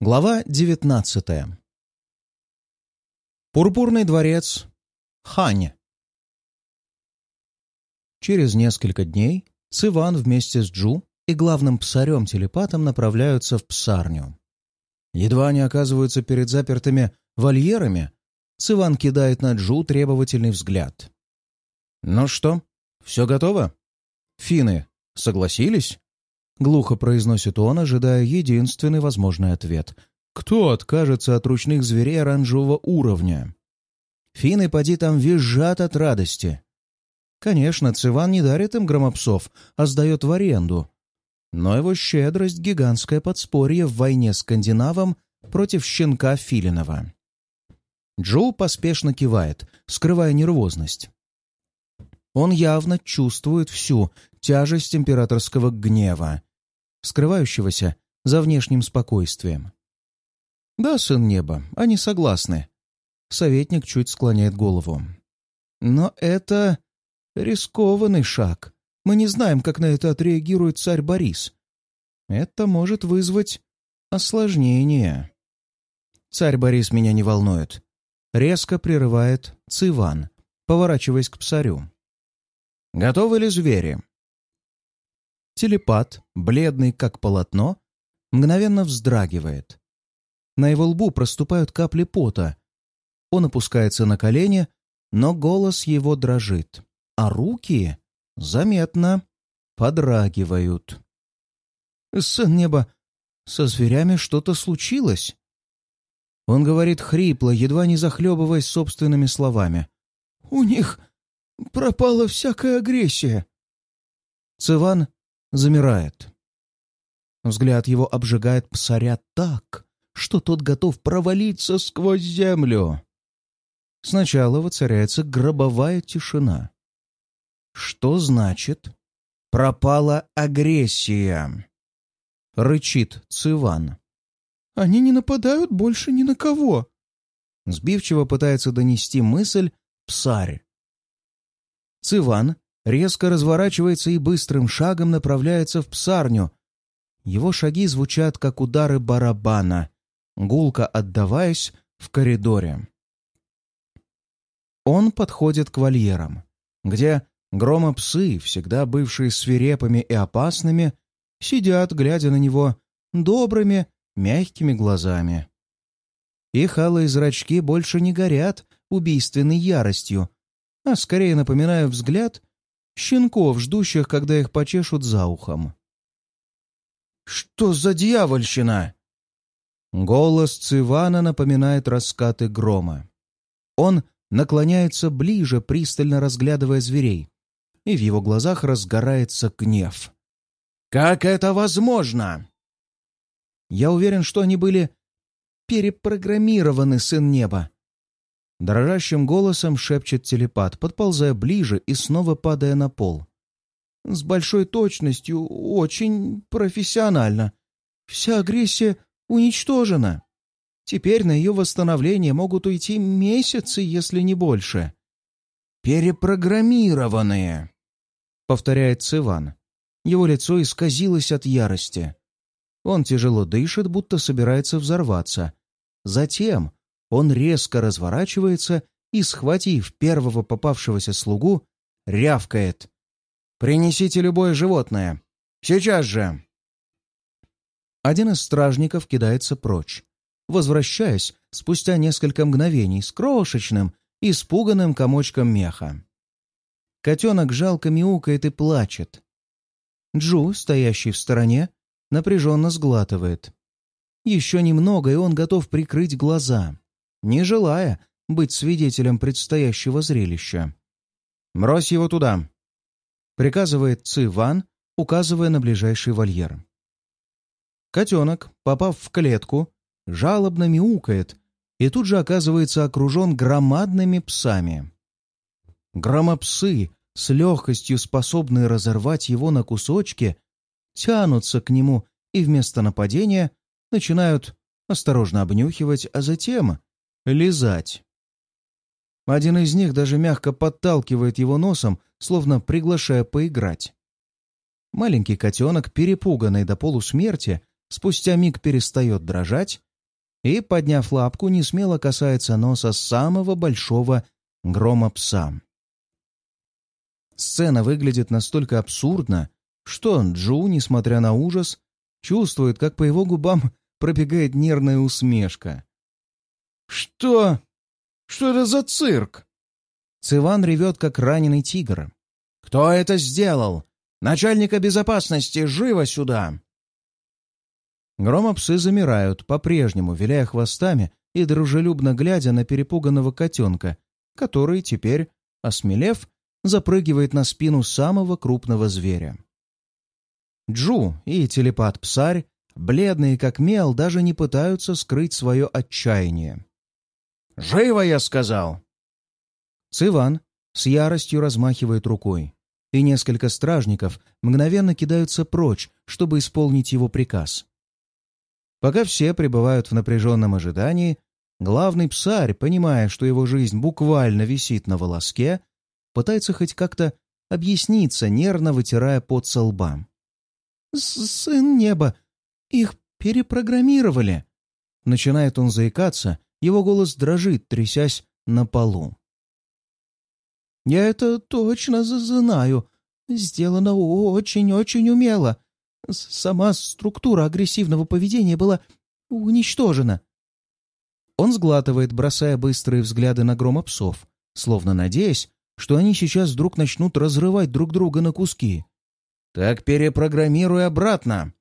Глава 19 Пурпурный дворец. Хань. Через несколько дней Циван вместе с Джу и главным псарем-телепатом направляются в псарню. Едва они оказываются перед запертыми вольерами, Циван кидает на Джу требовательный взгляд. «Ну что, все готово? Фины согласились?» Глухо произносит он, ожидая единственный возможный ответ. Кто откажется от ручных зверей оранжевого уровня? Фины поди там визжат от радости. Конечно, Циван не дарит им громопсов, а сдает в аренду. Но его щедрость — гигантское подспорье в войне с скандинавом против щенка Филинова. Джоу поспешно кивает, скрывая нервозность. Он явно чувствует всю тяжесть императорского гнева скрывающегося за внешним спокойствием. «Да, сын неба, они согласны». Советник чуть склоняет голову. «Но это рискованный шаг. Мы не знаем, как на это отреагирует царь Борис. Это может вызвать осложнение». «Царь Борис меня не волнует». Резко прерывает Циван, поворачиваясь к псарю. «Готовы ли звери?» Телепат, бледный как полотно, мгновенно вздрагивает. На его лбу проступают капли пота. Он опускается на колени, но голос его дрожит, а руки заметно подрагивают. «Сын неба, со зверями что-то случилось?» Он говорит хрипло, едва не захлебываясь собственными словами. «У них пропала всякая агрессия». Циван замирает. Взгляд его обжигает псаря так, что тот готов провалиться сквозь землю. Сначала воцаряется гробовая тишина. Что значит «пропала агрессия»? Рычит Циван. «Они не нападают больше ни на кого», сбивчиво пытается донести мысль псарь. Циван резко разворачивается и быстрым шагом направляется в псарню. Его шаги звучат, как удары барабана, гулко отдаваясь в коридоре. Он подходит к вольерам, где громопсы, всегда бывшие свирепыми и опасными, сидят, глядя на него добрыми, мягкими глазами. Их алые зрачки больше не горят убийственной яростью, а скорее напоминают взгляд щенков, ждущих, когда их почешут за ухом. «Что за дьявольщина?» Голос Цивана напоминает раскаты грома. Он наклоняется ближе, пристально разглядывая зверей, и в его глазах разгорается гнев. «Как это возможно?» «Я уверен, что они были перепрограммированы, сын неба», Дрожащим голосом шепчет телепат, подползая ближе и снова падая на пол. С большой точностью, очень профессионально. Вся агрессия уничтожена. Теперь на ее восстановление могут уйти месяцы, если не больше. «Перепрограммированные», — повторяет Циван. Его лицо исказилось от ярости. Он тяжело дышит, будто собирается взорваться. Затем он резко разворачивается и, схватив первого попавшегося слугу, рявкает. «Принесите любое животное! Сейчас же!» Один из стражников кидается прочь, возвращаясь спустя несколько мгновений с крошечным, испуганным комочком меха. Котенок жалко мяукает и плачет. Джу, стоящий в стороне, напряженно сглатывает. Еще немного, и он готов прикрыть глаза не желая быть свидетелем предстоящего зрелища. «Брось его туда!» — приказывает Ци Ван, указывая на ближайший вольер. Котенок, попав в клетку, жалобно мяукает и тут же оказывается окружен громадными псами. Громопсы, с легкостью способные разорвать его на кусочки, тянутся к нему и вместо нападения начинают осторожно обнюхивать, а затем лизать. Один из них даже мягко подталкивает его носом, словно приглашая поиграть. Маленький котенок, перепуганный до полусмерти, спустя миг перестает дрожать и, подняв лапку, не смело касается носа самого большого грома пса. Сцена выглядит настолько абсурдно, что Джу, несмотря на ужас, чувствует, как по его губам пробегает нервная усмешка. «Что? Что это за цирк?» Циван ревет, как раненый тигр. «Кто это сделал? Начальника безопасности! Живо сюда!» Громопсы замирают, по-прежнему виляя хвостами и дружелюбно глядя на перепуганного котенка, который теперь, осмелев, запрыгивает на спину самого крупного зверя. Джу и телепат-псарь, бледные как мел, даже не пытаются скрыть свое отчаяние. «Живо, я сказал!» Циван с яростью размахивает рукой, и несколько стражников мгновенно кидаются прочь, чтобы исполнить его приказ. Пока все пребывают в напряженном ожидании, главный псарь, понимая, что его жизнь буквально висит на волоске, пытается хоть как-то объясниться, нервно вытирая пот со лба. «Сын неба! Их перепрограммировали!» Начинает он заикаться, его голос дрожит, трясясь на полу. «Я это точно знаю. Сделано очень-очень умело. Сама структура агрессивного поведения была уничтожена. Он сглатывает, бросая быстрые взгляды на грома псов, словно надеясь, что они сейчас вдруг начнут разрывать друг друга на куски. «Так перепрограммируй обратно!»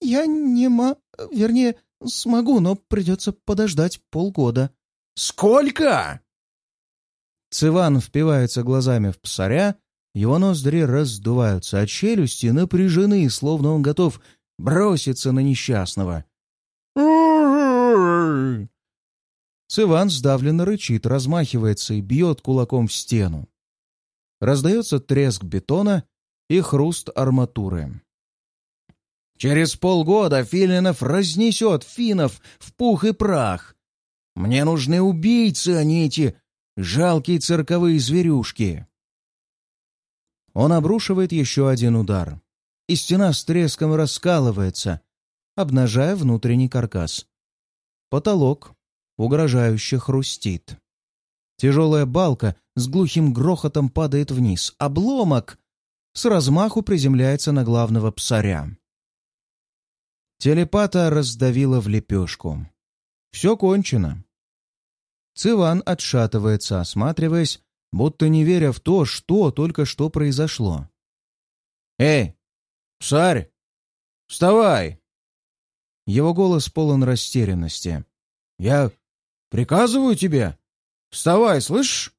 «Я не ма... Вернее, смогу, но придется подождать полгода». «Сколько?» Циван впивается глазами в псаря, его ноздри раздуваются, а челюсти напряжены, словно он готов броситься на несчастного. Циван сдавленно рычит, размахивается и бьет кулаком в стену. Раздается треск бетона и хруст арматуры. «Через полгода Филинов разнесет финнов в пух и прах. Мне нужны убийцы, а не эти жалкие цирковые зверюшки». Он обрушивает еще один удар, и стена с треском раскалывается, обнажая внутренний каркас. Потолок угрожающе хрустит. Тяжелая балка с глухим грохотом падает вниз. Обломок с размаху приземляется на главного псаря. Телепата раздавила в лепешку. Все кончено. Циван отшатывается, осматриваясь, будто не веря в то, что только что произошло. «Эй, псарь, вставай!» Его голос полон растерянности. «Я приказываю тебе! Вставай, слышишь?»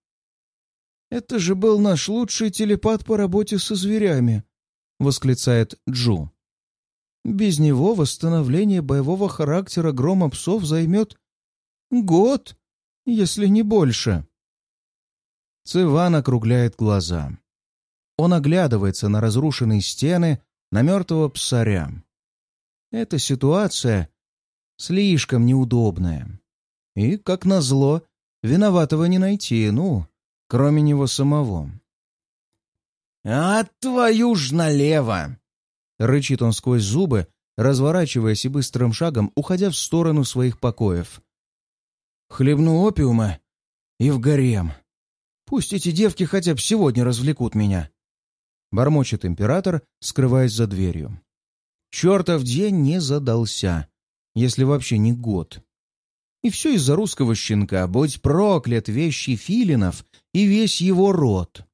«Это же был наш лучший телепат по работе со зверями», — восклицает Джу. «Без него восстановление боевого характера грома псов займет год, если не больше». Циван округляет глаза. Он оглядывается на разрушенные стены, на мертвого псаря. Эта ситуация слишком неудобная. И, как назло, виноватого не найти, ну, кроме него самого. «А твою ж налево!» — рычит он сквозь зубы, разворачиваясь и быстрым шагом уходя в сторону своих покоев. «Хлебну опиума и в гарем. Пусть эти девки хотя бы сегодня развлекут меня. Бормочет император, скрываясь за дверью. Чертов день не задался, если вообще не год. И все из-за русского щенка, будь проклят вещи филинов и весь его род.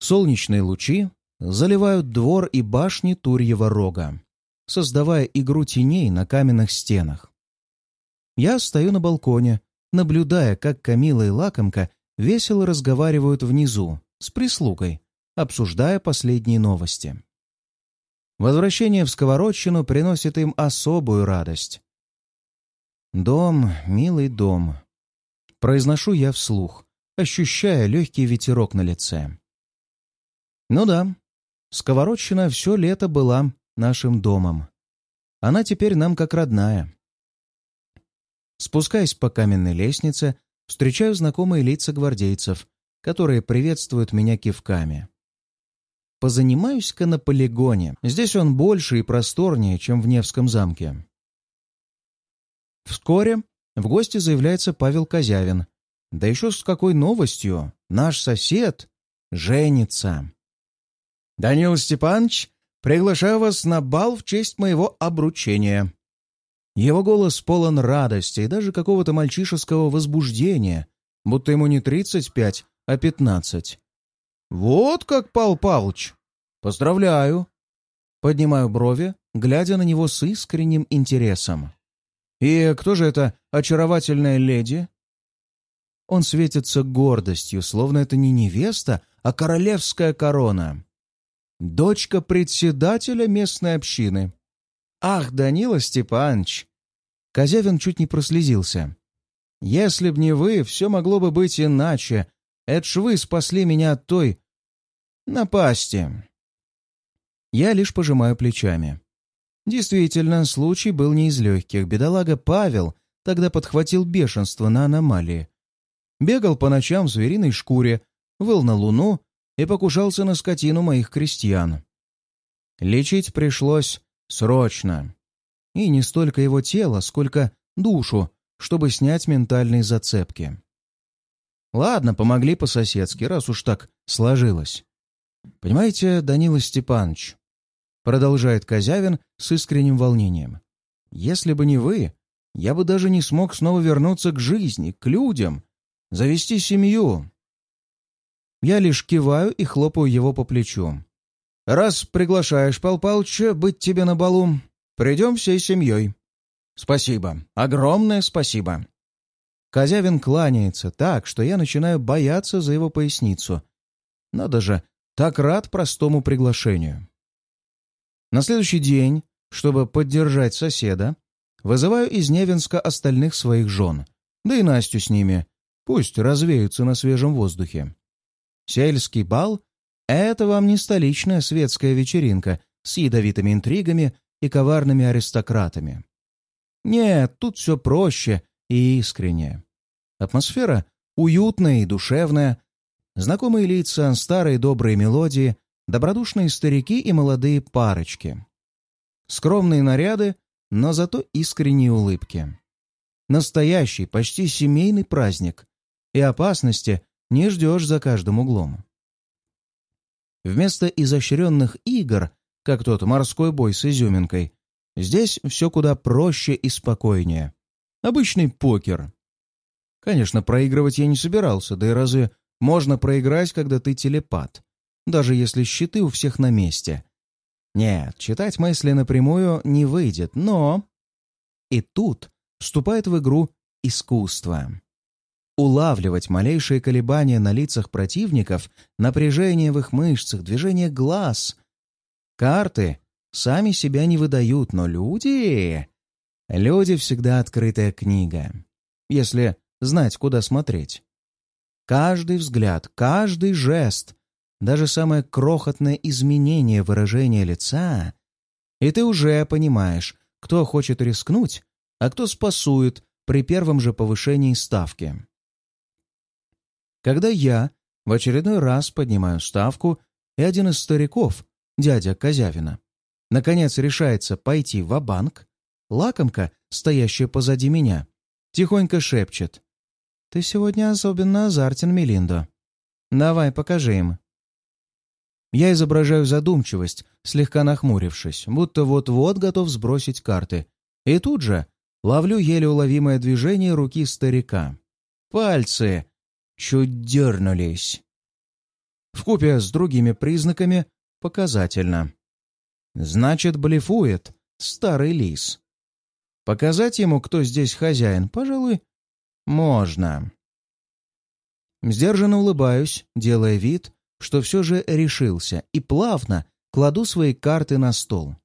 Солнечные лучи заливают двор и башни Турьего рога, создавая игру теней на каменных стенах. Я стою на балконе, наблюдая, как Камила и Лакомка весело разговаривают внизу, с прислугой, обсуждая последние новости. Возвращение в Сковородщину приносит им особую радость. «Дом, милый дом», — произношу я вслух, ощущая легкий ветерок на лице. Ну да, Сковородщина все лето была нашим домом. Она теперь нам как родная. Спускаясь по каменной лестнице, встречаю знакомые лица гвардейцев, которые приветствуют меня кивками. позанимаюсь-ка на полигоне. Здесь он больше и просторнее, чем в Невском замке. Вскоре в гости заявляется Павел Козявин. Да еще с какой новостью! Наш сосед женится. «Данил Степанович, приглашаю вас на бал в честь моего обручения». Его голос полон радости и даже какого-то мальчишеского возбуждения, будто ему не тридцать пять, а пятнадцать. «Вот как, Пал Палыч! Поздравляю!» Поднимаю брови, глядя на него с искренним интересом. «И кто же эта очаровательная леди?» Он светится гордостью, словно это не невеста, а королевская корона. Дочка председателя местной общины. «Ах, Данила Степанович!» Козявин чуть не прослезился. «Если б не вы, все могло бы быть иначе. Это ж вы спасли меня от той... напасти». Я лишь пожимаю плечами. Действительно, случай был не из легких. Бедолага Павел тогда подхватил бешенство на аномалии. Бегал по ночам в звериной шкуре, выл на луну и покушался на скотину моих крестьян. Лечить пришлось срочно. И не столько его тело, сколько душу, чтобы снять ментальные зацепки. Ладно, помогли по-соседски, раз уж так сложилось. Понимаете, Данила Степанович, Продолжает Козявин с искренним волнением. «Если бы не вы, я бы даже не смог снова вернуться к жизни, к людям, завести семью». Я лишь киваю и хлопаю его по плечу. «Раз приглашаешь, Пал Палыча, быть тебе на балу, придем всей семьей». «Спасибо. Огромное спасибо». Козявин кланяется так, что я начинаю бояться за его поясницу. Надо же, так рад простому приглашению. На следующий день, чтобы поддержать соседа, вызываю из Невинска остальных своих жен, да и Настю с ними, пусть развеются на свежем воздухе. Сельский бал — это вам не столичная светская вечеринка с ядовитыми интригами и коварными аристократами. Нет, тут все проще и искренне. Атмосфера уютная и душевная, знакомые лица, старые добрые мелодии, добродушные старики и молодые парочки. Скромные наряды, но зато искренние улыбки. Настоящий, почти семейный праздник. И опасности не ждешь за каждым углом. Вместо изощренных игр, как тот морской бой с изюминкой, здесь все куда проще и спокойнее. Обычный покер. Конечно, проигрывать я не собирался, да и разве можно проиграть, когда ты телепат? даже если щиты у всех на месте. Нет, читать мысли напрямую не выйдет, но... И тут вступает в игру искусство. Улавливать малейшие колебания на лицах противников, напряжение в их мышцах, движение глаз. Карты сами себя не выдают, но люди... Люди всегда открытая книга, если знать, куда смотреть. Каждый взгляд, каждый жест даже самое крохотное изменение выражения лица, и ты уже понимаешь, кто хочет рискнуть, а кто спасует при первом же повышении ставки. Когда я в очередной раз поднимаю ставку, и один из стариков, дядя Козявина, наконец решается пойти в банк лакомка, стоящая позади меня, тихонько шепчет. «Ты сегодня особенно азартен, Мелиндо. Давай, покажи им». Я изображаю задумчивость, слегка нахмурившись, будто вот-вот готов сбросить карты. И тут же ловлю еле уловимое движение руки старика. Пальцы чуть дернулись. Вкупе с другими признаками показательно. Значит, блефует старый лис. Показать ему, кто здесь хозяин, пожалуй, можно. Сдержанно улыбаюсь, делая вид, что все же решился и плавно кладу свои карты на стол.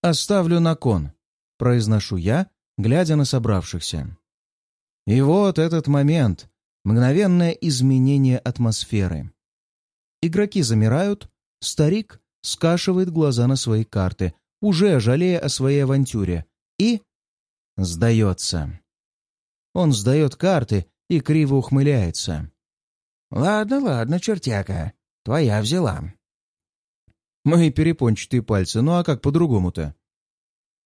«Оставлю на кон», — произношу я, глядя на собравшихся. И вот этот момент, мгновенное изменение атмосферы. Игроки замирают, старик скашивает глаза на свои карты, уже жалея о своей авантюре, и сдается. Он сдает карты и криво ухмыляется. «Ладно, ладно, чертяка, твоя взяла. Мои перепончатые пальцы, ну а как по-другому-то?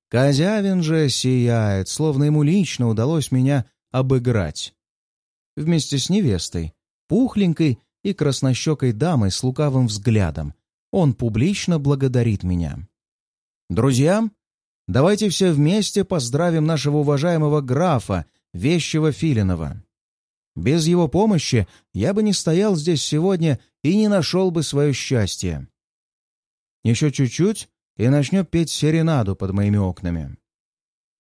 Козявин же сияет, словно ему лично удалось меня обыграть. Вместе с невестой, пухленькой и краснощекой дамой с лукавым взглядом, он публично благодарит меня. «Друзья, давайте все вместе поздравим нашего уважаемого графа, вещего Филинова. Без его помощи я бы не стоял здесь сегодня и не нашел бы свое счастье. Еще чуть-чуть, и начнет петь серенаду под моими окнами.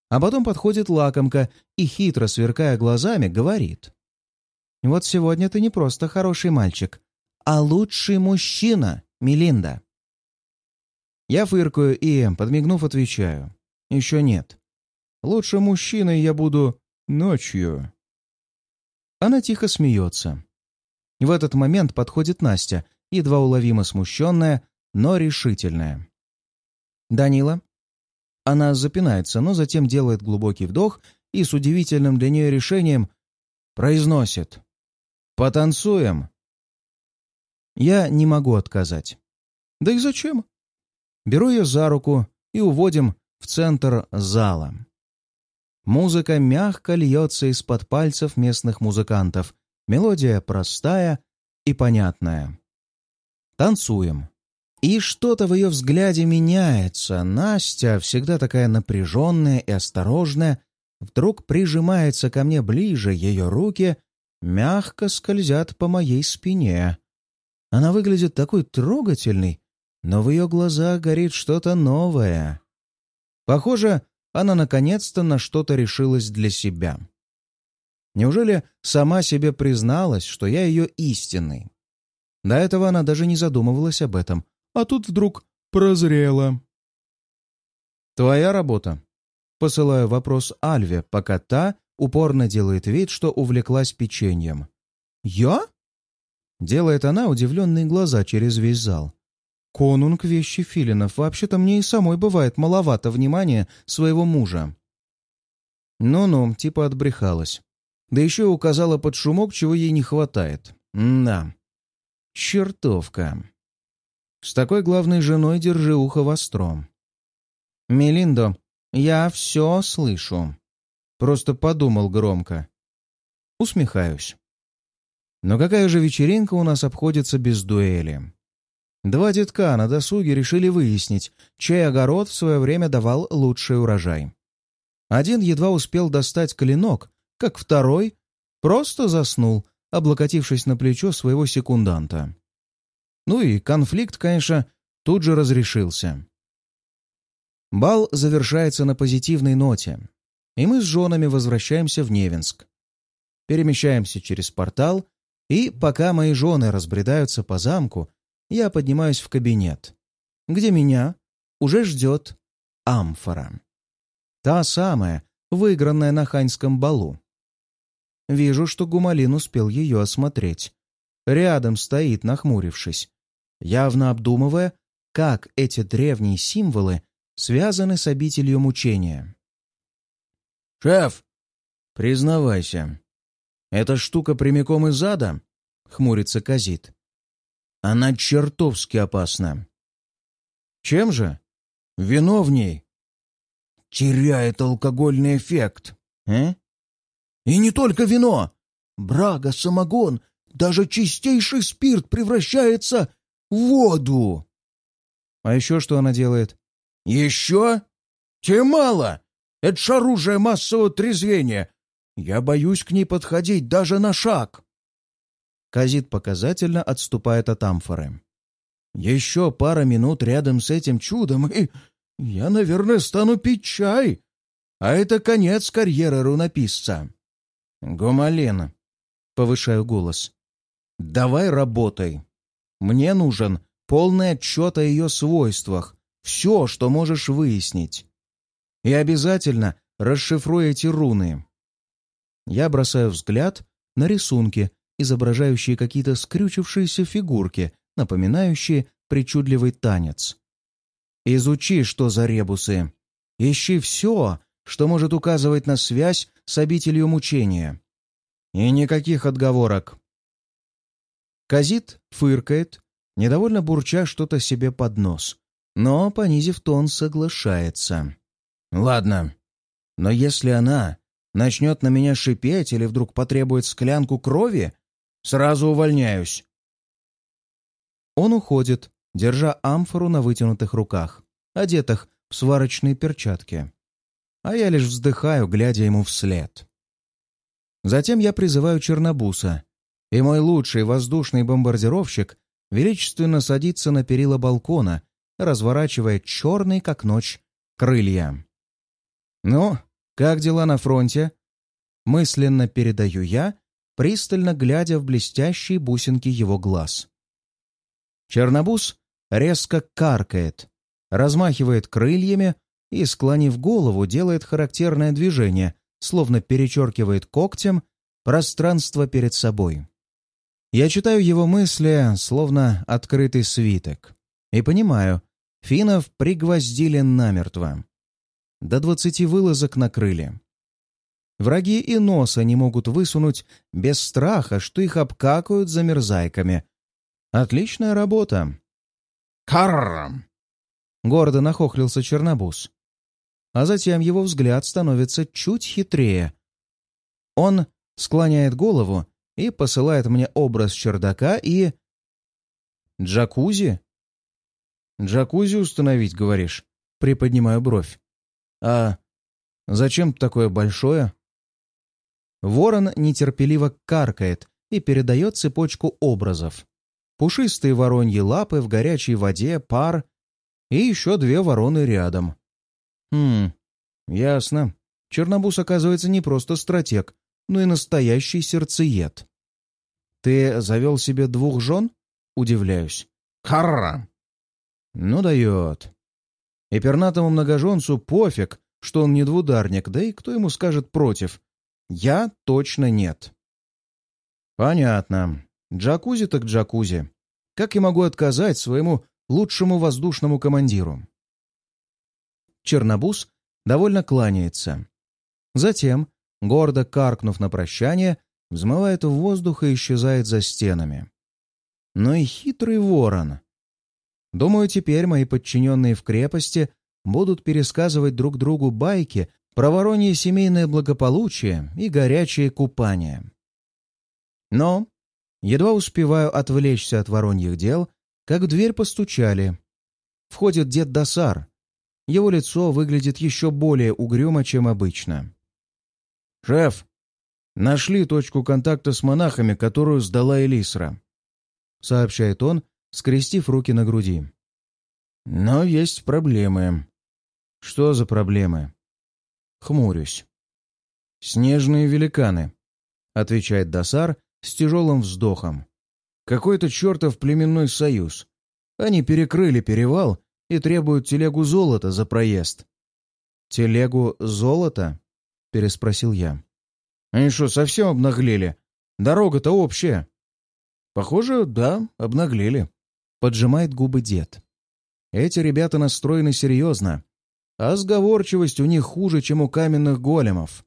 А потом подходит лакомка и, хитро сверкая глазами, говорит. «Вот сегодня ты не просто хороший мальчик, а лучший мужчина, Мелинда». Я фыркаю и, подмигнув, отвечаю. «Еще нет. Лучше мужчиной я буду ночью». Она тихо смеется. В этот момент подходит Настя, едва уловимо смущенная, но решительная. «Данила?» Она запинается, но затем делает глубокий вдох и с удивительным для нее решением произносит «Потанцуем!» Я не могу отказать. Да и зачем? Беру ее за руку и уводим в центр зала. Музыка мягко льется из-под пальцев местных музыкантов. Мелодия простая и понятная. Танцуем. И что-то в ее взгляде меняется. Настя, всегда такая напряженная и осторожная, вдруг прижимается ко мне ближе, ее руки мягко скользят по моей спине. Она выглядит такой трогательной, но в ее глазах горит что-то новое. Похоже, она наконец-то на что-то решилась для себя. Неужели сама себе призналась, что я ее истинный? До этого она даже не задумывалась об этом, а тут вдруг прозрела. «Твоя работа?» Посылаю вопрос Альве, пока та упорно делает вид, что увлеклась печеньем. «Я?» Делает она удивленные глаза через весь зал. Конунг вещи филинов. Вообще-то мне и самой бывает маловато внимания своего мужа. Ну-ну, типа отбрехалась. Да еще указала под шумок, чего ей не хватает. да. Чертовка. С такой главной женой держи ухо востро. Мелиндо, я все слышу. Просто подумал громко. Усмехаюсь. Но какая же вечеринка у нас обходится без дуэли? Два детка на досуге решили выяснить, чей огород в свое время давал лучший урожай. Один едва успел достать клинок, как второй просто заснул, облокотившись на плечо своего секунданта. Ну и конфликт, конечно, тут же разрешился. Бал завершается на позитивной ноте, и мы с женами возвращаемся в Невинск. Перемещаемся через портал, и пока мои жены разбредаются по замку, я поднимаюсь в кабинет, где меня уже ждет амфора. Та самая, выигранная на ханьском балу. Вижу, что Гумалин успел ее осмотреть. Рядом стоит, нахмурившись, явно обдумывая, как эти древние символы связаны с обителью мучения. «Шеф, признавайся, эта штука прямиком из ада?» — хмурится Казит. Она чертовски опасна. Чем же? Вино в. Теряет алкогольный эффект. Э? И не только вино. Брага, самогон, даже чистейший спирт превращается в воду. А еще что она делает? Еще? Тем мало. Это ж оружие массового трезвения. Я боюсь к ней подходить даже на шаг. Казит показательно отступает от амфоры. «Еще пара минут рядом с этим чудом, и я, наверное, стану пить чай. А это конец карьеры рунописца». «Гумалин», — повышаю голос, — «давай работай. Мне нужен полный отчет о ее свойствах, все, что можешь выяснить. И обязательно расшифруй эти руны». Я бросаю взгляд на рисунки, изображающие какие-то скрючившиеся фигурки, напоминающие причудливый танец. Изучи, что за ребусы. Ищи все, что может указывать на связь с обителью мучения. И никаких отговорок. Казит фыркает, недовольно бурча что-то себе под нос, но, понизив тон, соглашается. «Ладно, но если она начнет на меня шипеть или вдруг потребует склянку крови, сразу увольняюсь». Он уходит, держа амфору на вытянутых руках, одетых в сварочные перчатки. А я лишь вздыхаю, глядя ему вслед. Затем я призываю Чернобуса, и мой лучший воздушный бомбардировщик величественно садится на перила балкона, разворачивая черный, как ночь, крылья. «Ну, как дела на фронте?» Мысленно передаю я, пристально глядя в блестящие бусинки его глаз. Чернобус резко каркает, размахивает крыльями и, склонив голову, делает характерное движение, словно перечеркивает когтем пространство перед собой. Я читаю его мысли, словно открытый свиток, и понимаю, финнов пригвоздили намертво. До двадцати вылазок накрыли. Враги и носа не могут высунуть без страха, что их обкакают за мерзайками. Отличная работа. Каррам! Гордо нахохлился Чернобус. А затем его взгляд становится чуть хитрее. Он склоняет голову и посылает мне образ чердака и... Джакузи? Джакузи установить, говоришь? Приподнимаю бровь. А зачем такое большое? Ворон нетерпеливо каркает и передает цепочку образов. Пушистые вороньи лапы в горячей воде, пар и еще две вороны рядом. Хм, ясно. Чернобус, оказывается, не просто стратег, но и настоящий сердцеед. Ты завел себе двух жен? Удивляюсь. Харра! Ну дает. И пернатому многоженцу пофиг, что он не двударник, да и кто ему скажет против. Я точно нет. Понятно. Джакузи так джакузи. Как я могу отказать своему лучшему воздушному командиру? Чернобус довольно кланяется. Затем, гордо каркнув на прощание, взмывает в воздух и исчезает за стенами. Но и хитрый ворон. Думаю, теперь мои подчиненные в крепости будут пересказывать друг другу байки про воронье семейное благополучие и горячее купание. Но едва успеваю отвлечься от вороньих дел, как в дверь постучали. Входит дед Досар. Его лицо выглядит еще более угрюмо, чем обычно. «Шеф, нашли точку контакта с монахами, которую сдала Элисра», — сообщает он, скрестив руки на груди. «Но есть проблемы». «Что за проблемы?» Хмурюсь. «Снежные великаны», — отвечает Досар с тяжелым вздохом. «Какой-то чертов племенной союз. Они перекрыли перевал и требуют телегу золота за проезд». «Телегу золота?» — переспросил я. «Они что, совсем обнаглели? Дорога-то общая». «Похоже, да, обнаглели», — поджимает губы дед. «Эти ребята настроены серьезно, а сговорчивость у них хуже, чем у каменных големов.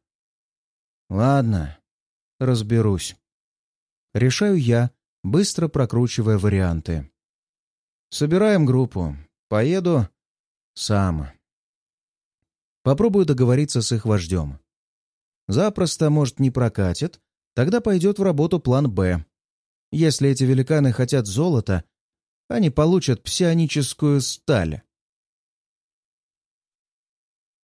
Ладно, разберусь. Решаю я, быстро прокручивая варианты. Собираем группу. Поеду сам. Попробую договориться с их вождем. Запросто, может, не прокатит, тогда пойдет в работу план «Б». Если эти великаны хотят золота, они получат псионическую сталь.